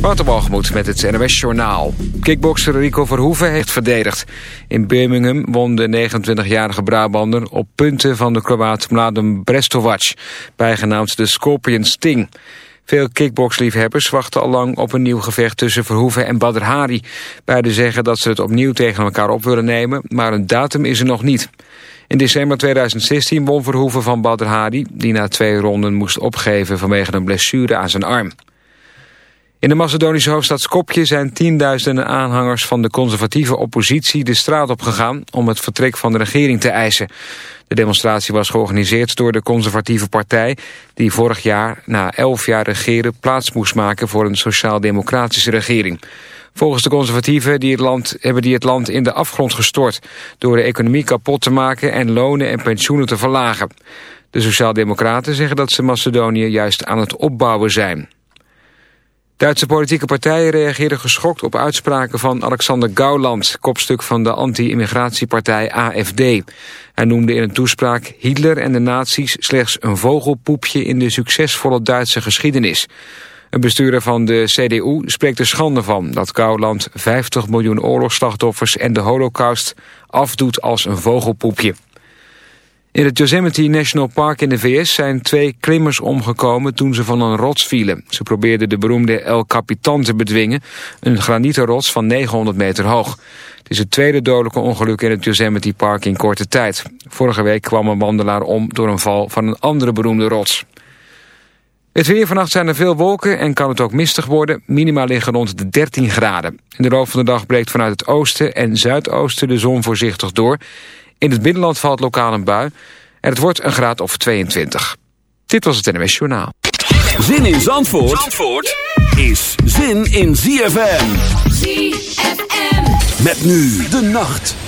Waterbalgemoed met het NOS Journaal. Kickbokser Rico Verhoeven heeft verdedigd. In Birmingham won de 29-jarige Brabander op punten van de Kroaat Mladen Brestovac, bijgenaamd de Scorpion Sting. Veel kickboxliefhebbers wachten al lang op een nieuw gevecht tussen Verhoeven en Badr Hari. Beiden zeggen dat ze het opnieuw tegen elkaar op willen nemen, maar een datum is er nog niet. In december 2016 won Verhoeven van Badr Hari, die na twee ronden moest opgeven vanwege een blessure aan zijn arm. In de Macedonische hoofdstad Skopje zijn tienduizenden aanhangers van de conservatieve oppositie de straat op gegaan om het vertrek van de regering te eisen. De demonstratie was georganiseerd door de conservatieve partij die vorig jaar na elf jaar regeren plaats moest maken voor een sociaal-democratische regering. Volgens de conservatieven die het land, hebben die het land in de afgrond gestort door de economie kapot te maken en lonen en pensioenen te verlagen. De sociaal-democraten zeggen dat ze Macedonië juist aan het opbouwen zijn. Duitse politieke partijen reageerden geschokt op uitspraken van Alexander Gauland, kopstuk van de anti-immigratiepartij AFD. Hij noemde in een toespraak Hitler en de nazi's slechts een vogelpoepje in de succesvolle Duitse geschiedenis. Een bestuurder van de CDU spreekt er schande van dat Gauland 50 miljoen oorlogsslachtoffers en de holocaust afdoet als een vogelpoepje. In het Yosemite National Park in de VS zijn twee klimmers omgekomen toen ze van een rots vielen. Ze probeerden de beroemde El Capitan te bedwingen, een granieten rots van 900 meter hoog. Het is het tweede dodelijke ongeluk in het Yosemite Park in korte tijd. Vorige week kwam een wandelaar om door een val van een andere beroemde rots. Het weer vannacht zijn er veel wolken en kan het ook mistig worden. Minima liggen rond de 13 graden. In de loop van de dag breekt vanuit het oosten en zuidoosten de zon voorzichtig door. In het binnenland valt lokaal een bui en het wordt een graad of 22. Dit was het NWS Journaal. Zin in Zandvoort, Zandvoort is zin in ZFM. ZFM. Met nu de nacht.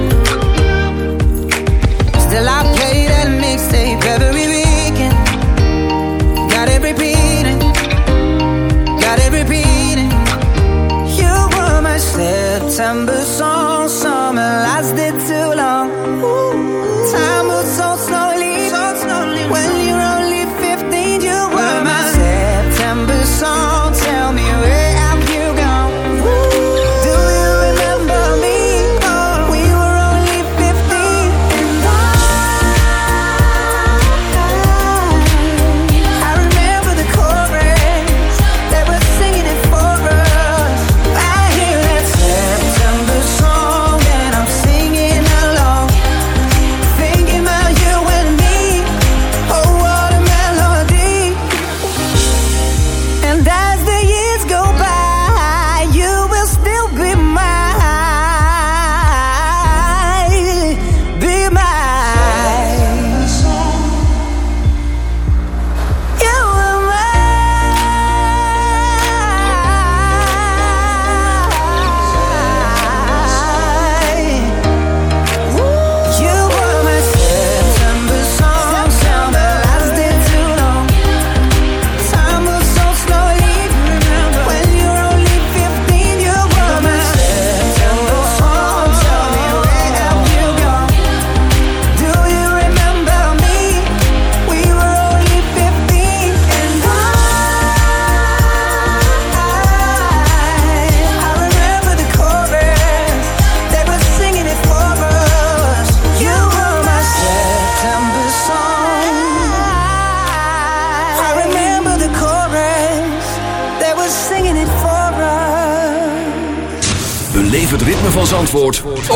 December song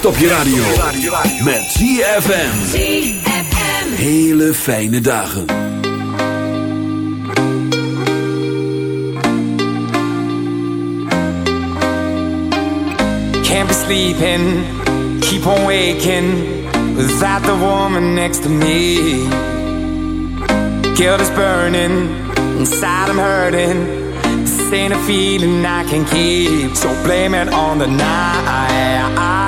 Kerst op je radio. Met ZFM. Hele fijne dagen. Can't be sleeping, keep on waking without the woman next to me. Guilt is burning, inside I'm hurting. This ain't a feeling I can keep, so blame it on the night.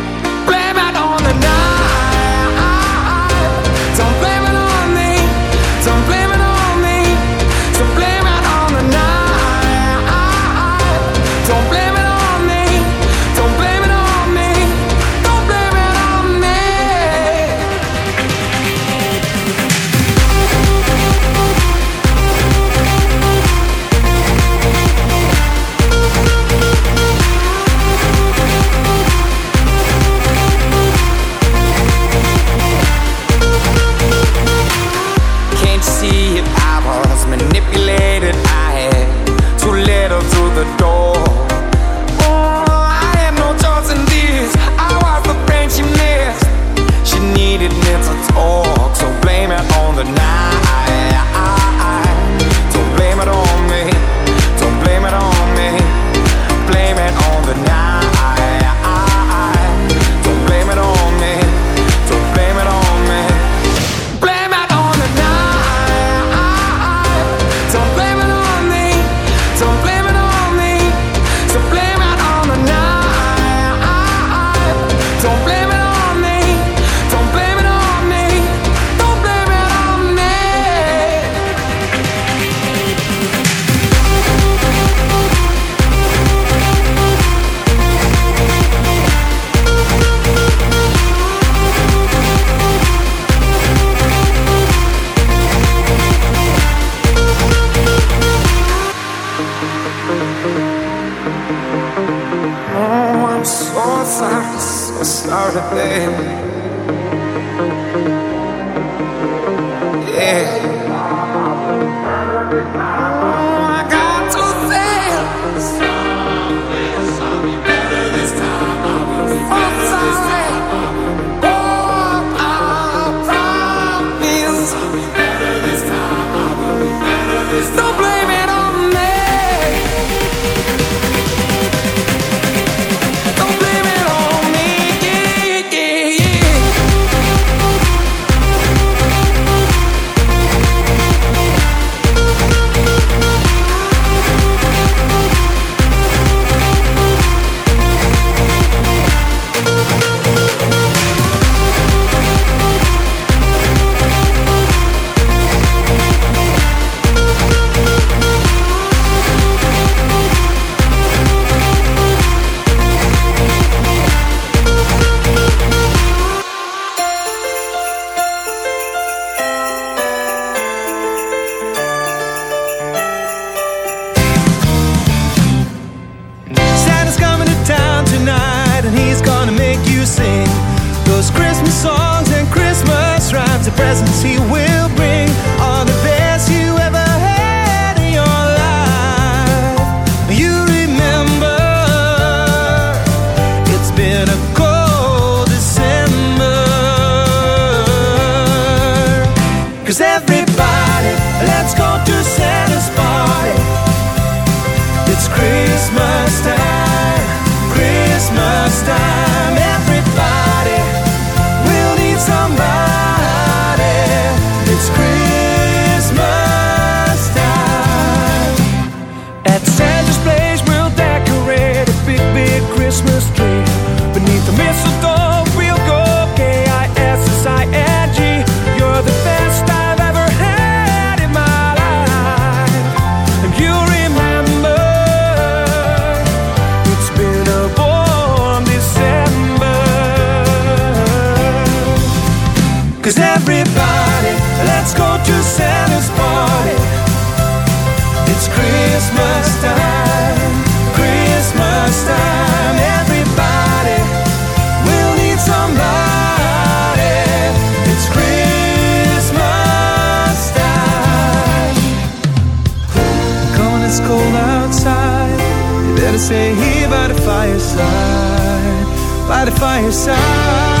By the fireside.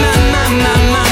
My, my, my, my,